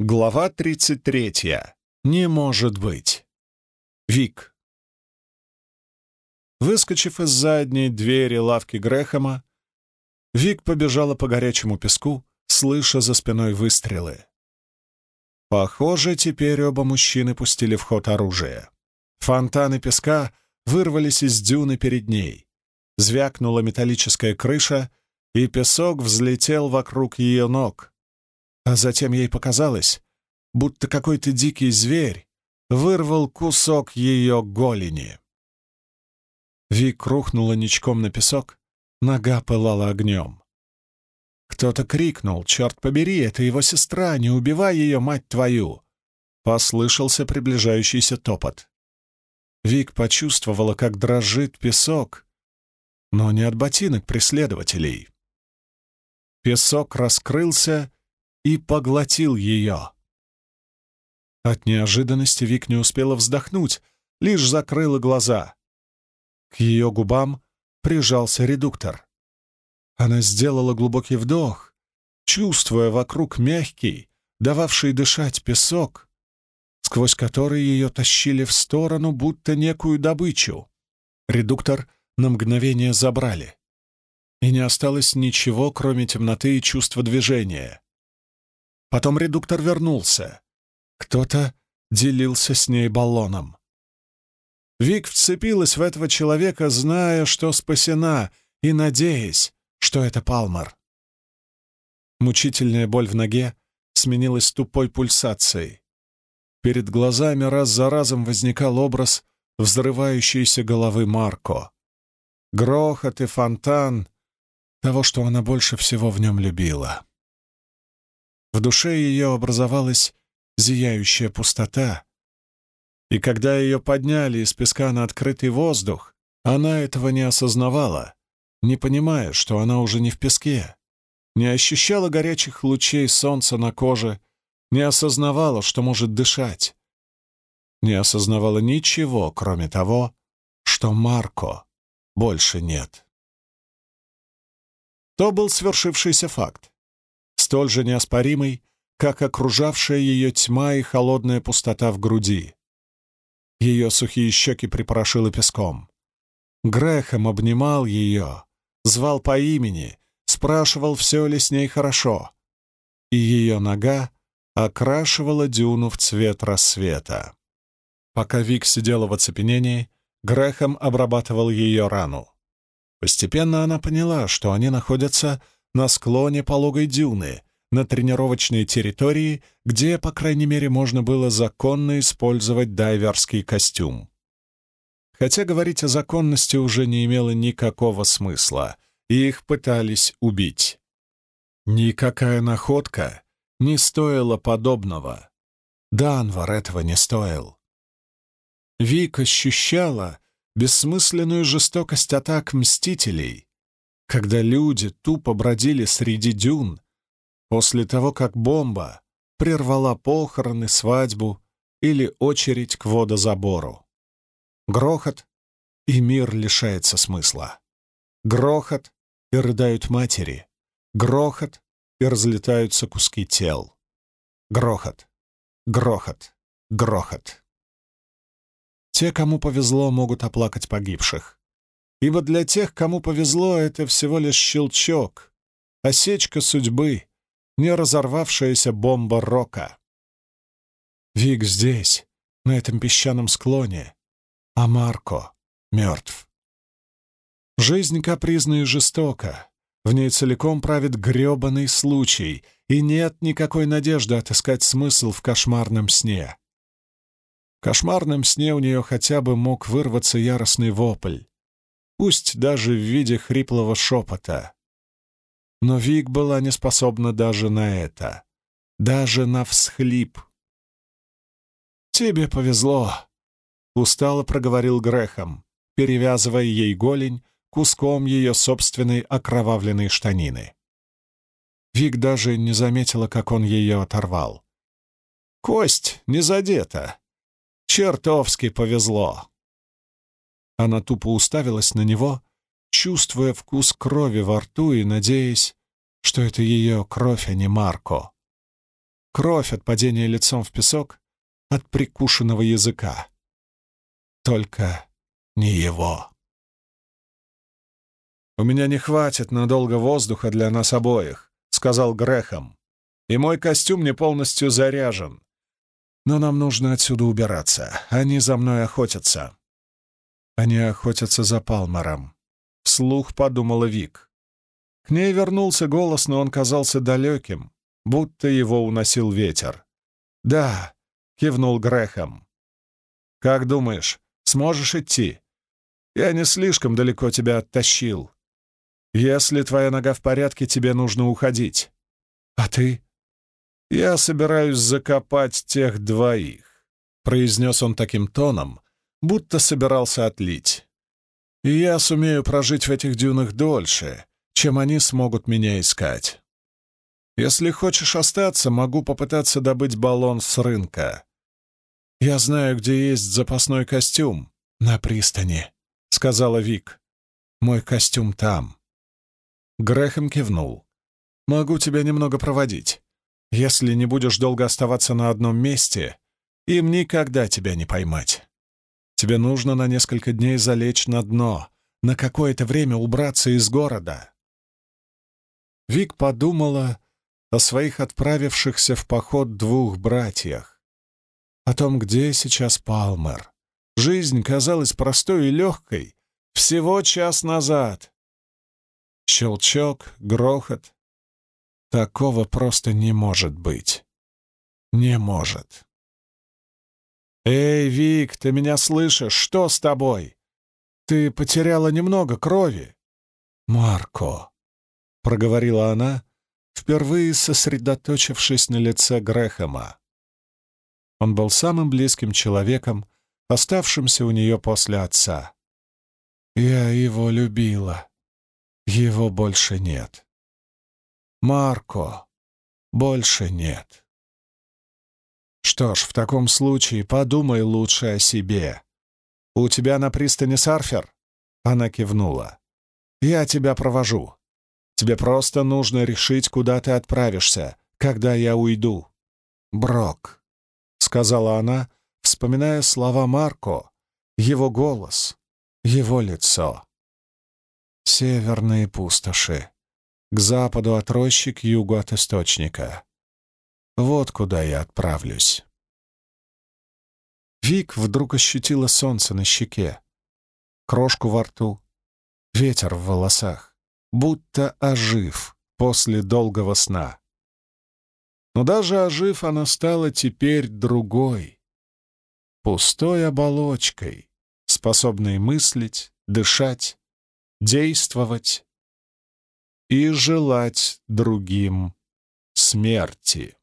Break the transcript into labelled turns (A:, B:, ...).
A: Глава 33. Не может быть. Вик. Выскочив из задней двери лавки Грэхэма, Вик побежала по горячему песку, слыша за спиной выстрелы. Похоже, теперь оба мужчины пустили в ход оружие. Фонтаны песка вырвались из дюны перед ней. Звякнула металлическая крыша, и песок взлетел вокруг ее ног — а затем ей показалось, будто какой-то дикий зверь вырвал кусок ее голени. Вик рухнула ничком на песок, нога пылала огнем. Кто-то крикнул, «Черт побери, это его сестра, не убивай ее, мать твою!» Послышался приближающийся топот. Вик почувствовала, как дрожит песок, но не от ботинок преследователей. Песок раскрылся и поглотил ее. От неожиданности Вик не успела вздохнуть, лишь закрыла глаза. К ее губам прижался редуктор. Она сделала глубокий вдох, чувствуя вокруг мягкий, дававший дышать песок, сквозь который ее тащили в сторону, будто некую добычу. Редуктор на мгновение забрали. И не осталось ничего, кроме темноты и чувства движения. Потом редуктор вернулся. Кто-то делился с ней баллоном. Вик вцепилась в этого человека, зная, что спасена, и надеясь, что это Палмер. Мучительная боль в ноге сменилась тупой пульсацией. Перед глазами раз за разом возникал образ взрывающейся головы Марко. Грохот и фонтан того, что она больше всего в нем любила. В душе ее образовалась зияющая пустота, и когда ее подняли из песка на открытый воздух, она этого не осознавала, не понимая, что она уже не в песке, не ощущала горячих лучей солнца на коже, не осознавала, что может дышать, не осознавала ничего, кроме того, что Марко больше нет. То был свершившийся факт столь же неоспоримый, как окружавшая ее тьма и холодная пустота в груди. Ее сухие щеки припорошило песком. Грехом обнимал ее, звал по имени, спрашивал, все ли с ней хорошо. И ее нога окрашивала дюну в цвет рассвета. Пока Вик сидела в оцепенении, Грехом обрабатывал ее рану. Постепенно она поняла, что они находятся на склоне пологой дюны, на тренировочной территории, где, по крайней мере, можно было законно использовать дайверский костюм. Хотя говорить о законности уже не имело никакого смысла, и их пытались убить. Никакая находка не стоила подобного. Данвар этого не стоил. Вик ощущала бессмысленную жестокость атак Мстителей, когда люди тупо бродили среди дюн, после того, как бомба прервала похороны, свадьбу или очередь к водозабору. Грохот, и мир лишается смысла. Грохот, и рыдают матери. Грохот, и разлетаются куски тел. Грохот, грохот, грохот. Те, кому повезло, могут оплакать погибших ибо для тех, кому повезло, это всего лишь щелчок, осечка судьбы, не разорвавшаяся бомба рока. Вик здесь, на этом песчаном склоне, а Марко мертв. Жизнь капризна и жестока, в ней целиком правит грёбаный случай, и нет никакой надежды отыскать смысл в кошмарном сне. В кошмарном сне у нее хотя бы мог вырваться яростный вопль, пусть даже в виде хриплого шепота. Но Вик была не способна даже на это, даже на всхлип. «Тебе повезло», — устало проговорил Грехом, перевязывая ей голень куском ее собственной окровавленной штанины. Вик даже не заметила, как он ее оторвал. «Кость не задета. Чертовски повезло». Она тупо уставилась на него, чувствуя вкус крови во рту и надеясь, что это ее кровь, а не Марко. кровь от падения лицом в песок, от прикушенного языка. Только не его. «У меня не хватит надолго воздуха для нас обоих», — сказал Грехом. «И мой костюм не полностью заряжен. Но нам нужно отсюда убираться. Они за мной охотятся». «Они охотятся за Палмаром», — вслух подумала Вик. К ней вернулся голос, но он казался далеким, будто его уносил ветер. «Да», — кивнул Грехом. «Как думаешь, сможешь идти? Я не слишком далеко тебя оттащил. Если твоя нога в порядке, тебе нужно уходить. А ты? Я собираюсь закопать тех двоих, произнес он таким тоном, будто собирался отлить. И я сумею прожить в этих дюнах дольше, чем они смогут меня искать. Если хочешь остаться, могу попытаться добыть баллон с рынка. Я знаю, где есть запасной костюм. На пристани, — сказала Вик. Мой костюм там. Грэхэм кивнул. «Могу тебя немного проводить. Если не будешь долго оставаться на одном месте, им никогда тебя не поймать. Тебе нужно на несколько дней залечь на дно, на какое-то время убраться из города». Вик подумала о своих отправившихся в поход двух братьях, о том, где сейчас Палмер. Жизнь казалась простой и легкой всего час назад. Щелчок, грохот. Такого просто не может быть. Не может. «Эй, Вик, ты меня слышишь? Что с тобой? Ты потеряла немного крови». «Марко», — проговорила она, впервые сосредоточившись на лице Грэхэма. Он был самым близким человеком, оставшимся у нее после отца. «Я его любила», его больше нет. Марко больше нет. Что ж, в таком случае подумай лучше о себе. У тебя на пристани сарфер? Она кивнула. Я тебя провожу. Тебе просто нужно решить, куда ты отправишься, когда я уйду. Брок, сказала она, вспоминая слова Марко, его голос, его лицо. Северные пустоши. К западу от рощи, к югу от источника. Вот куда я отправлюсь. Вик вдруг ощутила солнце на щеке, крошку во рту, ветер в волосах, будто ожив после долгого сна. Но даже ожив, она стала теперь другой, пустой оболочкой, способной мыслить, дышать, действовать и желать другим смерти.